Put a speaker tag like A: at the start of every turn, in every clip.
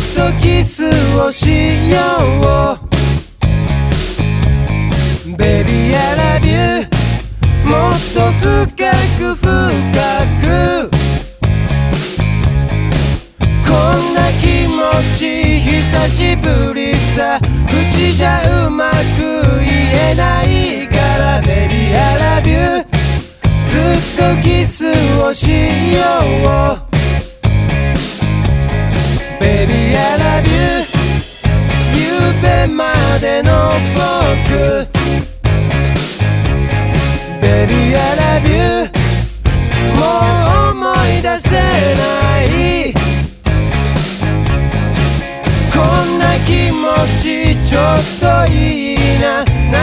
A: っとキスをしよう。Baby I love you もっと深く深く。こんな気持ち久しぶりさ。口じゃうまく言えないから。Baby I love you ずっとキスをしよう。での僕。Baby I love you もう思い出せない。こんな気持ちちょっといいな。悩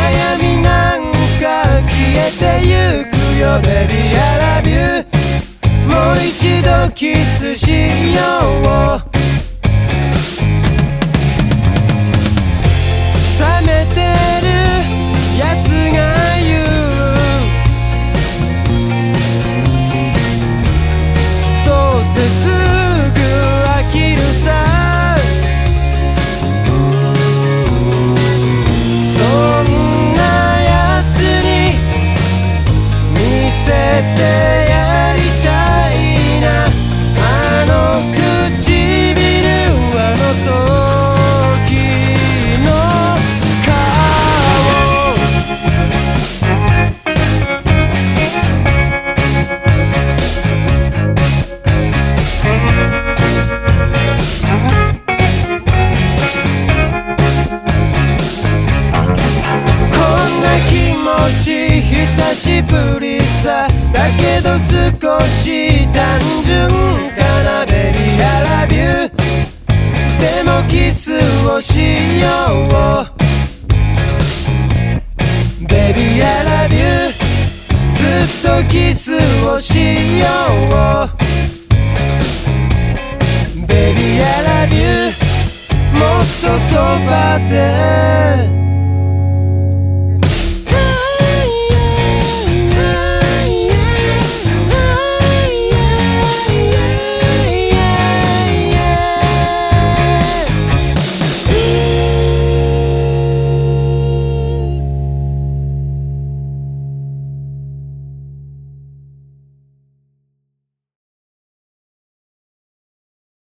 A: みなんか消えてゆくよ。Baby I love you もう一度キスしよう。どうしぶりさ。だけど少し単純かなベビーアラビューでもキスをしよう。ベビーアラビューずっとキスをしよう。ベビーアラビューもっとそばで。